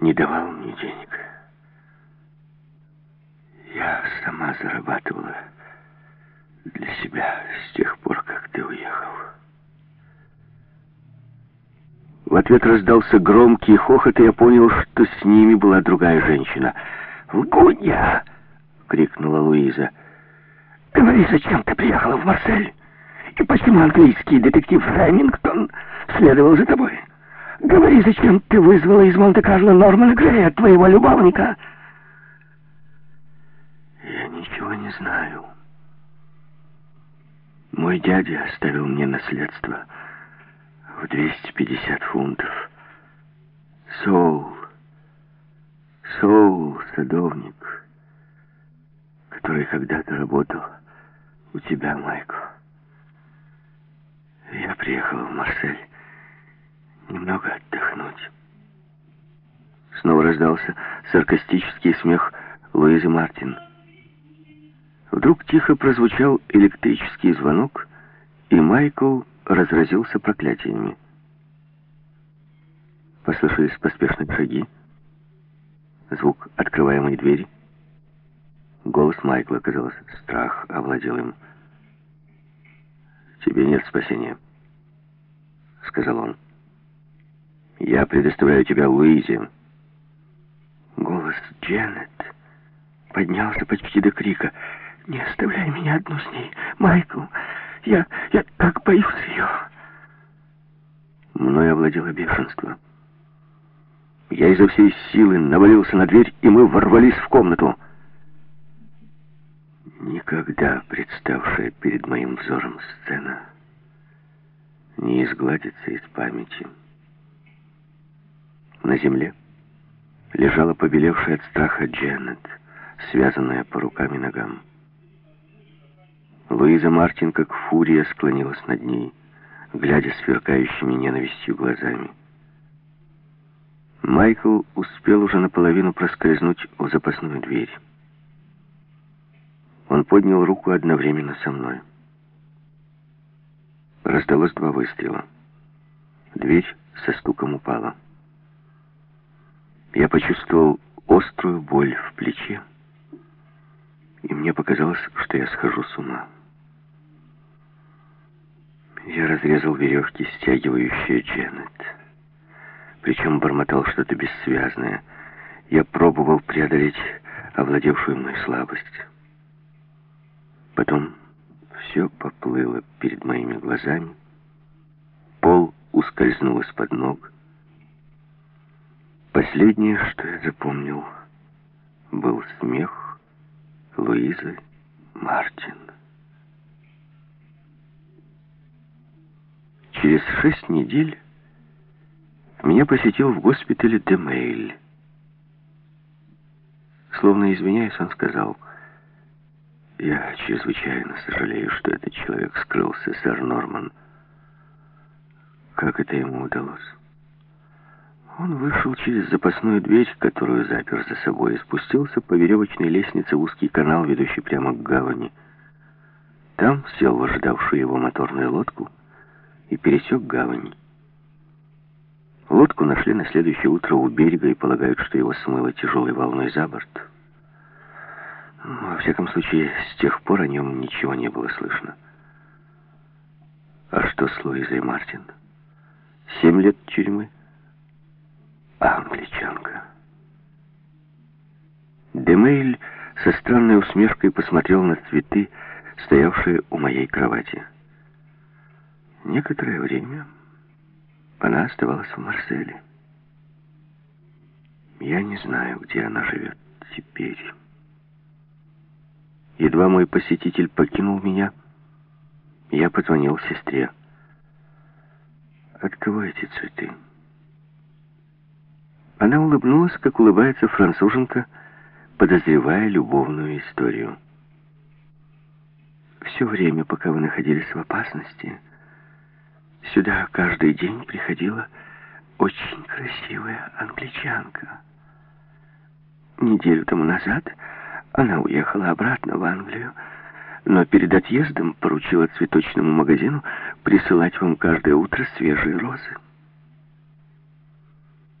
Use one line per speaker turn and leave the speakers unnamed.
не давал мне денег. Я сама зарабатывала для себя с тех пор, как ты уехал. В ответ раздался громкий хохот, и я понял, что с ними была другая женщина. «Лгунья!» — крикнула Луиза. «Говори, зачем ты приехала в Марсель? И почему английский детектив Ремингтон следовал за тобой? Говори, зачем ты вызвала из Монте-Карло Нормана Грея, твоего любовника?» «Я ничего не знаю. Мой дядя оставил мне наследство в 250 фунтов. Соул, Соул, садовник, который когда-то работал у тебя, Майкл. Я приехал в Марсель немного отдохнуть. Снова раздался саркастический смех Луизы Мартин. Вдруг тихо прозвучал электрический звонок, и Майкл разразился проклятиями. Послышались поспешные шаги, звук открываемой двери. Голос Майкла, казалось, страх овладел им. «Тебе нет спасения», — сказал он. «Я предоставляю тебя Луизе». Голос Дженнет поднялся почти до крика. «Не оставляй меня одну с ней, Майкл! Я, я так боюсь ее!» Мною овладело бешенство. Я изо всей силы навалился на дверь, и мы ворвались в комнату. Никогда представшая перед моим взором сцена не изгладится из памяти. На земле лежала побелевшая от страха Дженнет, связанная по рукам и ногам. Луиза Мартин, как фурия, склонилась над ней, глядя сверкающими ненавистью глазами. Майкл успел уже наполовину проскользнуть в запасную дверь. Он поднял руку одновременно со мной. Раздалось два выстрела. Дверь со стуком упала. Я почувствовал острую боль в плече, и мне показалось, что я схожу с ума. Я разрезал веревки, стягивающие Дженнет. Причем бормотал что-то бессвязное. Я пробовал преодолеть овладевшую мной слабость. Потом все поплыло перед моими глазами. Пол ускользнул из-под ног. Последнее, что я запомнил, был смех Луизы Мартин. Через шесть недель меня посетил в госпитале Демейль. Словно извиняясь, он сказал, «Я чрезвычайно сожалею, что этот человек скрылся, сэр Норман. Как это ему удалось?» Он вышел через запасную дверь, которую запер за собой, и спустился по веревочной лестнице в узкий канал, ведущий прямо к гавани. Там сел в ожидавшую его моторную лодку и пересек гавань. Лодку нашли на следующее утро у берега и полагают, что его смыло тяжелой волной за борт. Во всяком случае, с тех пор о нем ничего не было слышно. А что с Луизой Мартин? Семь лет тюрьмы? Англичанка. Демейль со странной усмешкой посмотрел на цветы, стоявшие у моей кровати. Некоторое время она оставалась в Марселе. Я не знаю, где она живет теперь. Едва мой посетитель покинул меня, я позвонил сестре. От кого эти цветы? Она улыбнулась, как улыбается француженка, подозревая любовную историю. Все время, пока вы находились в опасности, сюда каждый день приходила очень красивая англичанка. Неделю тому назад она уехала обратно в Англию, но перед отъездом поручила цветочному магазину присылать вам каждое утро свежие розы.